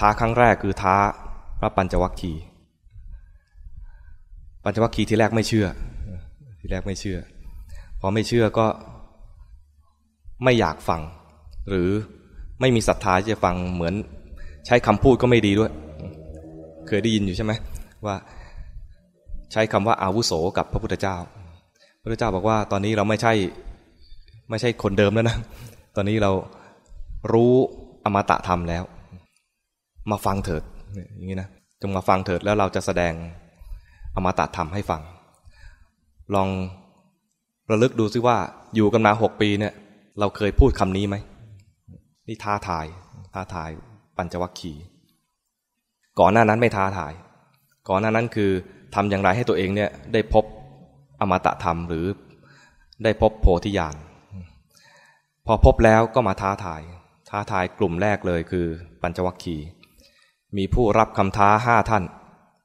ท้าครั้งแรกคือท้าพระปัญจวัคคีย์ปัญจวัคคีย์ที่แรกไม่เชื่อ ที่แรกไม่เชื่อ พอไม่เชื่อก็ไม่อยากฟัง หรือไม่มีศรัทธาจะฟังเหมือนใช้คำพูดก็ไม่ดีด้วย เคยได้ยินอยู่ใช่ไหมว่าใช้คำว่าอาวุโสกับพระพุทธเจ้า พระพุทธเจ้าบอกว่าตอนนี้เราไม่ใช่ไม่ใช่คนเดิมแล้วนะ ตอนนี้เรารู้อมตะธรรมแล้ว มาฟังเถิดอย่างนี้นะจงมาฟังเถิดแล้วเราจะแสดงอมตะธรรมให้ฟัง ลองระลึกดูซิว่าอยู่กันมาหกปีเนี่ย เราเคยพูดคำนี้ไหมนี่ท้าทาย ท้าทายปัญจวัคคีย์ก่อนหน้านั้นไม่ท้าทาย ก่อนหน้านั้นคือทำอย่างไรให้ตัวเองเนี่ยได้พบอมตะธรรมหรือได้พบโพธิญาณพอพบแล้วก็มาท้าทาย ท้าทายกลุ่มแรกเลยคือปัญจวัคคีย์ มีผู้รับคำท้าห้าท่าน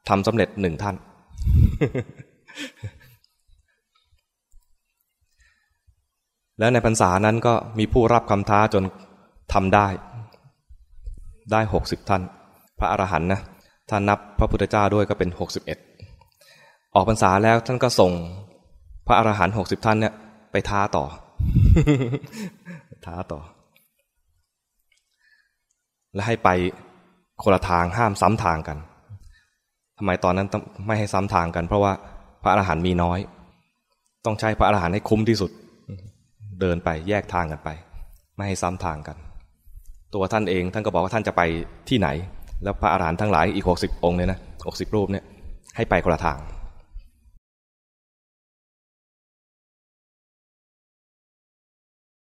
ทำสำเร็จหนึ่งท่าน แล้วในพรรษานั้นก็มีผู้รับคำท้าจนทำได้ ได้หกสิบท่าน พระอรหันต์นะถ้านับพระพุทธเจ้าด้วยก็เป็นหกสิบเอ็ดออกพรรษาแล้วท่านก็ส่งพระอรหันต์หกสิบท่านเนี่ยไปท้าต่อ ท้าต่อ และให้ไป คนละทางห้ามซ้ำทางกันทำไมตอนนั้นไม่ให้ซ้ำทางกัน เพราะว่าพระอรหันต์มีน้อย ต้องใช้พระอรหันต์ให้คุ้มที่สุด เดินไปแยกทางกันไป ไม่ให้ซ้ำทางกัน ตัวท่านเองท่านก็บอกว่าท่านจะไปที่ไหน แล้วพระอรหันต์ทั้งหลายอีกหกสิบองค์เลยนะหกสิบรูปเนี่ยให้ไปคนละทาง